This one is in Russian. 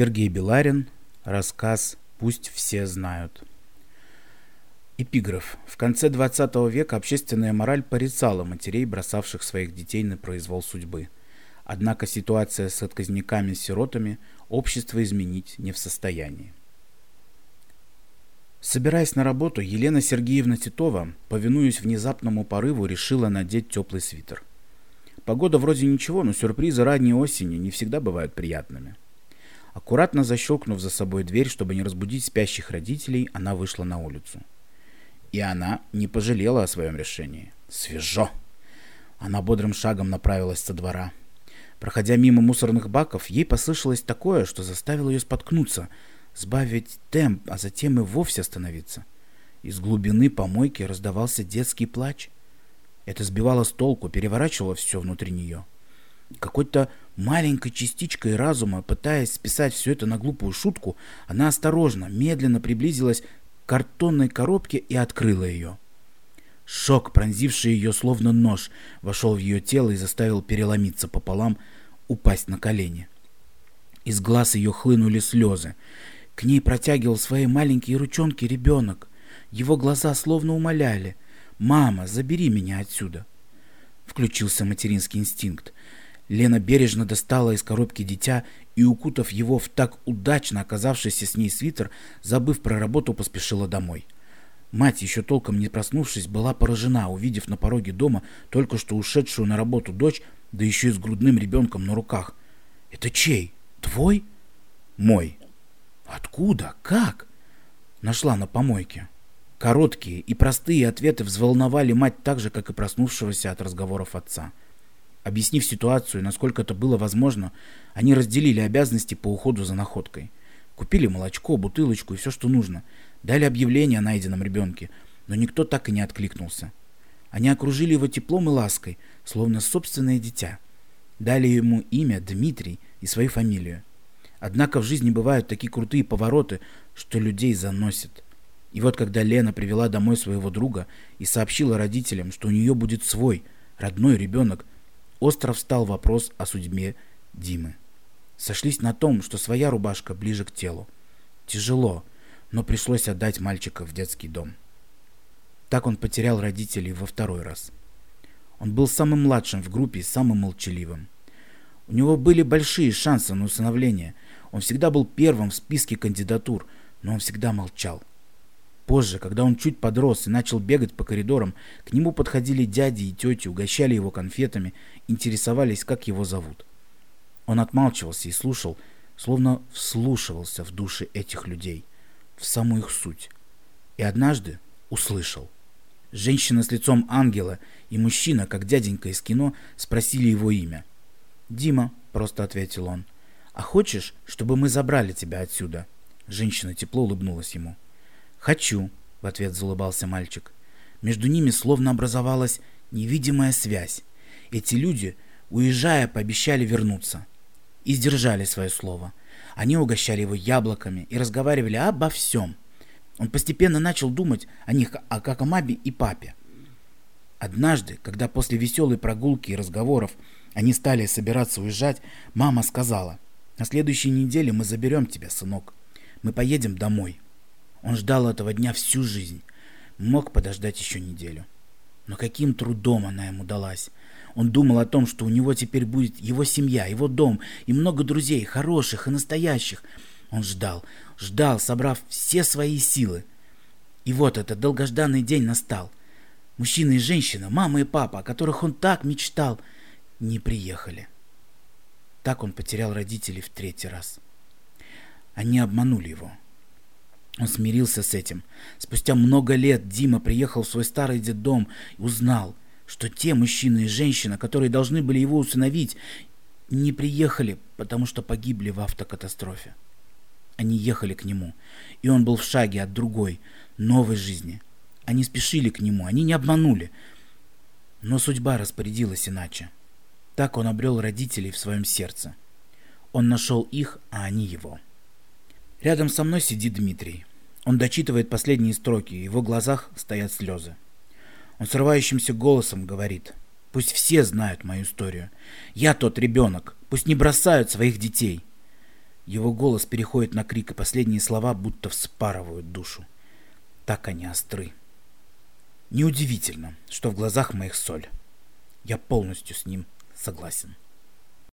Сергей Беларин. Рассказ «Пусть все знают». Эпиграф. В конце 20 века общественная мораль порицала матерей, бросавших своих детей на произвол судьбы. Однако ситуация с отказниками-сиротами общество изменить не в состоянии. Собираясь на работу, Елена Сергеевна Титова, повинуясь внезапному порыву, решила надеть теплый свитер. Погода вроде ничего, но сюрпризы ранней осени не всегда бывают приятными. Аккуратно защелкнув за собой дверь, чтобы не разбудить спящих родителей, она вышла на улицу. И она не пожалела о своем решении. Свежо! Она бодрым шагом направилась со двора. Проходя мимо мусорных баков, ей послышалось такое, что заставило ее споткнуться, сбавить темп, а затем и вовсе остановиться. Из глубины помойки раздавался детский плач. Это сбивало с толку, переворачивало все внутри нее. Какой-то маленькой частичкой разума, пытаясь списать все это на глупую шутку, она осторожно, медленно приблизилась к картонной коробке и открыла ее. Шок, пронзивший ее словно нож, вошел в ее тело и заставил переломиться пополам, упасть на колени. Из глаз ее хлынули слезы. К ней протягивал свои маленькие ручонки ребенок. Его глаза словно умоляли. «Мама, забери меня отсюда!» Включился материнский инстинкт. Лена бережно достала из коробки дитя и, укутав его в так удачно оказавшийся с ней свитер, забыв про работу, поспешила домой. Мать, еще толком не проснувшись, была поражена, увидев на пороге дома только что ушедшую на работу дочь, да еще и с грудным ребенком на руках. «Это чей? Твой?» «Мой». «Откуда? Как?» Нашла на помойке. Короткие и простые ответы взволновали мать так же, как и проснувшегося от разговоров отца. Объяснив ситуацию, насколько это было возможно, они разделили обязанности по уходу за находкой. Купили молочко, бутылочку и все, что нужно. Дали объявление о найденном ребенке, но никто так и не откликнулся. Они окружили его теплом и лаской, словно собственное дитя. Дали ему имя Дмитрий и свою фамилию. Однако в жизни бывают такие крутые повороты, что людей заносит. И вот когда Лена привела домой своего друга и сообщила родителям, что у нее будет свой, родной ребенок, остро встал вопрос о судьбе Димы. Сошлись на том, что своя рубашка ближе к телу. Тяжело, но пришлось отдать мальчика в детский дом. Так он потерял родителей во второй раз. Он был самым младшим в группе и самым молчаливым. У него были большие шансы на усыновление. Он всегда был первым в списке кандидатур, но он всегда молчал. Позже, когда он чуть подрос и начал бегать по коридорам, к нему подходили дяди и тети, угощали его конфетами, интересовались, как его зовут. Он отмалчивался и слушал, словно вслушивался в души этих людей, в саму их суть. И однажды услышал. Женщина с лицом ангела и мужчина, как дяденька из кино, спросили его имя. «Дима», — просто ответил он. «А хочешь, чтобы мы забрали тебя отсюда?» Женщина тепло улыбнулась ему. «Хочу», — в ответ залыбался мальчик. Между ними словно образовалась невидимая связь. Эти люди, уезжая, пообещали вернуться и сдержали свое слово. Они угощали его яблоками и разговаривали обо всем. Он постепенно начал думать о них а как о маме и папе. Однажды, когда после веселой прогулки и разговоров они стали собираться уезжать, мама сказала, «На следующей неделе мы заберем тебя, сынок. Мы поедем домой». Он ждал этого дня всю жизнь. Мог подождать еще неделю. Но каким трудом она ему далась. Он думал о том, что у него теперь будет его семья, его дом и много друзей, хороших и настоящих. Он ждал, ждал, собрав все свои силы. И вот этот долгожданный день настал. Мужчина и женщина, мама и папа, о которых он так мечтал, не приехали. Так он потерял родителей в третий раз. Они обманули его. Он смирился с этим. Спустя много лет Дима приехал в свой старый детдом и узнал, что те мужчина и женщина, которые должны были его усыновить, не приехали, потому что погибли в автокатастрофе. Они ехали к нему, и он был в шаге от другой, новой жизни. Они спешили к нему, они не обманули. Но судьба распорядилась иначе. Так он обрел родителей в своем сердце. Он нашел их, а они его. Рядом со мной сидит Дмитрий. Он дочитывает последние строки, в его глазах стоят слезы. Он срывающимся голосом говорит. Пусть все знают мою историю. Я тот ребенок. Пусть не бросают своих детей. Его голос переходит на крик, и последние слова будто вспарывают душу. Так они остры. Неудивительно, что в глазах моих соль. Я полностью с ним согласен.